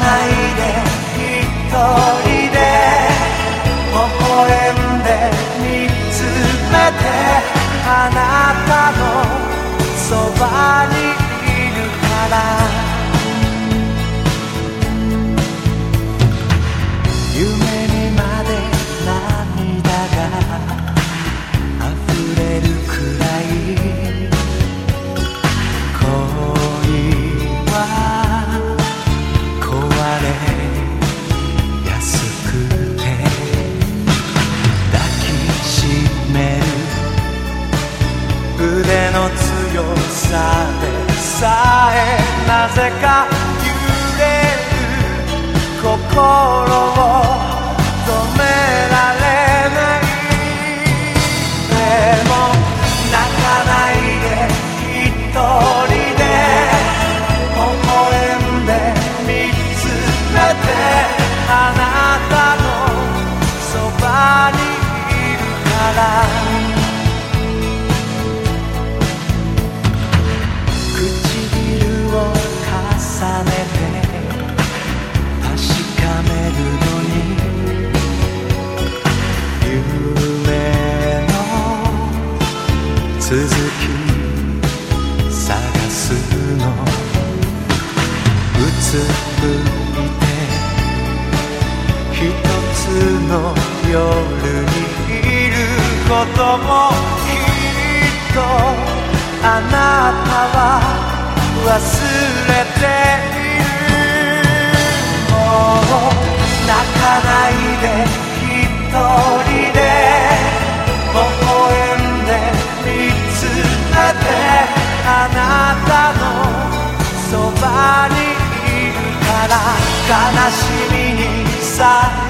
ないで一人で微笑んで見つめてあなたのそばにいるからでさえなぜか揺れる心続き探すの。うつむいてひとつの夜にいることもきっと。あなたは忘れて悲しみにさ